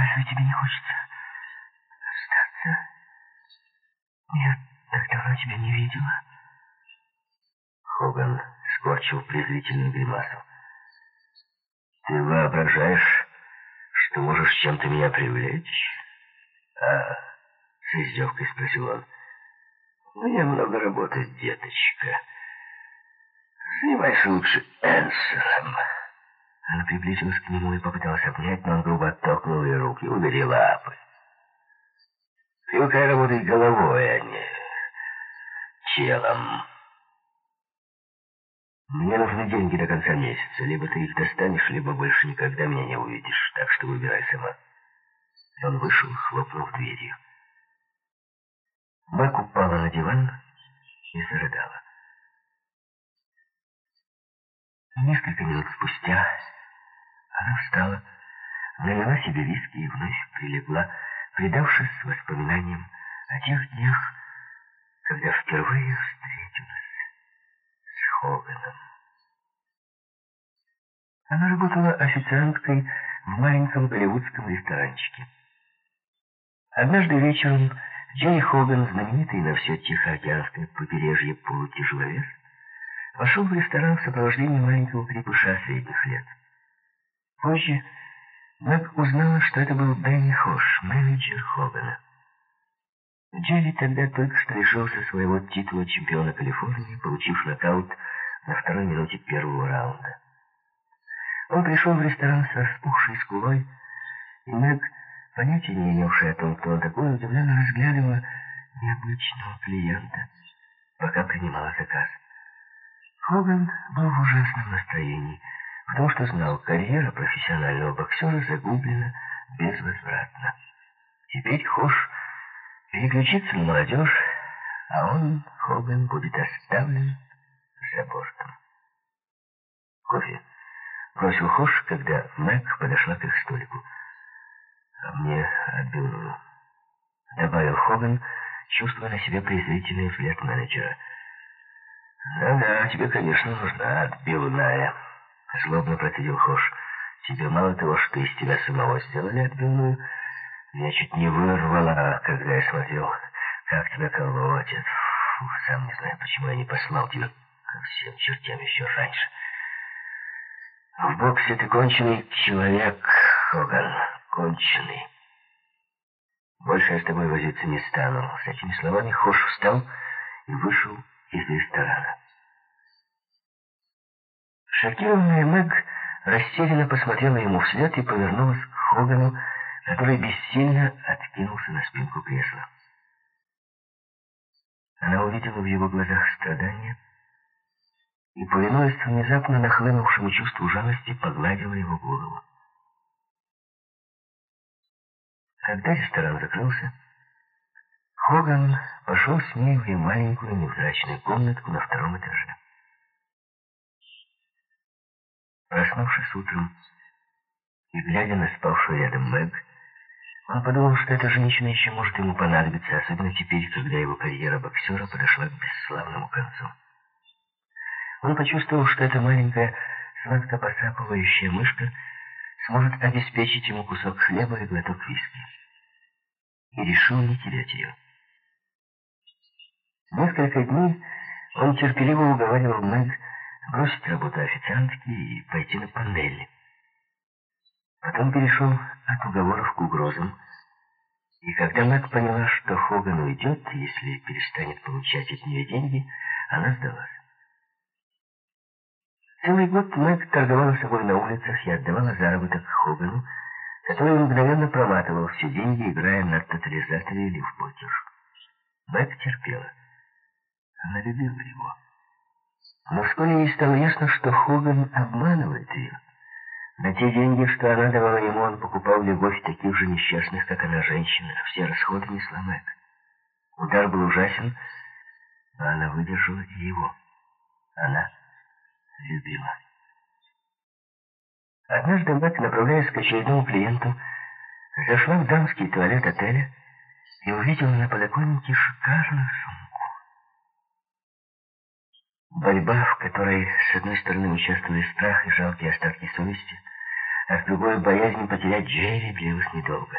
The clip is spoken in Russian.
Разве тебе не хочется остаться? Я так давно тебя не видела. Хоган скорчил презрительную гримасу. Ты воображаешь, что можешь чем-то меня привлечь? А, с издевкой спросил он. Мне много работы, деточка. Занимайся лучше Энсером. Она приблизилась к нему и попыталась обнять, но он грубо оттолкнул ее руки, убери лапы. Ты пока работай головой, а не телом. Мне нужны деньги до конца месяца. Либо ты их достанешь, либо больше никогда меня не увидишь. Так что выбирай сама. И он вышел, хлопнув дверью. Бэк упала на диван и зарыдала. Несколько минут спустя она встала, налила себе виски и вновь прилегла, предавшись воспоминаниям о тех днях, когда впервые встретилась с Хоганом. Она работала официанткой в маленьком голливудском ресторанчике. Однажды вечером Джерри Хоган, знаменитый на все Тихоокеанское побережье полутяжеловес, вошел в ресторан в сопровождении маленького крепыша средних лет. Позже Мэг узнала, что это был Бенни Хош, менеджер Хогана. Джерри тогда только что лишился своего титула чемпиона Калифорнии, получив нокаут на второй минуте первого раунда. Он пришел в ресторан с распухшей скулой, и Мэг, понятия не имевшая о том, кто он такой, удивленно разглядывала необычного клиента, пока принимала заказ. Хоган был в ужасном настроении, потому что знал, карьера профессионального боксера загублена безвозвратно. Теперь Хош переключится на молодежь, а он, Хоган, будет оставлен за бортом. Кофе бросил Хош, когда Мэг подошла к их столику. А мне отбивную. Добавил Хоган, чувствуя на себе презрительный взгляд менеджера. «Да-да, тебе, конечно, нужна отбивная», — злобно процедил Хош. «Тебе мало того, что из тебя самого сделали отбивную, я чуть не вырвала, когда я смотрел, как тебя колотят. Фу, сам не знаю, почему я не послал тебя ко всем чертям еще раньше. В боксе ты конченый человек, Хоган, конченый. Больше я с тобой возиться не стану. С этими словами Хош встал и вышел из ресторана. Шокированная Мэг растерянно посмотрела ему вслед и повернулась к Хогану, который бессильно откинулся на спинку кресла. Она увидела в его глазах страдания и, повинуясь внезапно нахлынувшему чувству жалости, погладила его голову. Когда ресторан закрылся, Хоган пошел с ней в маленькую невзрачную комнатку на втором этаже. Проснувшись утром и глядя на спавшую рядом Мэг, он подумал, что эта женщина еще может ему понадобиться, особенно теперь, когда его карьера боксера подошла к бесславному концу. Он почувствовал, что эта маленькая, сладко посапывающая мышка сможет обеспечить ему кусок хлеба и глоток виски. И решил не терять ее. Несколько дней он терпеливо уговаривал Мэг бросить работу официантки и пойти на панели. Потом перешел от уговоров к угрозам. И когда Мэг поняла, что Хоган уйдет, если перестанет получать от нее деньги, она сдалась. Целый год Мэг торговала собой на улицах и отдавала заработок Хогану, который мгновенно проматывал все деньги, играя на тотализаторе или в покер. Мэг терпела. Она любила его. Но вскоре ей стало ясно, что Хоган обманывает ее. На те деньги, что она давала ему, он покупал любовь таких же несчастных, как она, женщин. Все расходы несла Мэг. Удар был ужасен, но она выдержала его. Она любила. Однажды Мэг, направляясь к очередному клиенту, зашла в дамский туалет отеля и увидела на подоконнике шикарную сумку. Борьба, в которой, с одной стороны, участвовали страх и жалкие остатки совести, а с другой боязнь потерять Джерри длилась недолго.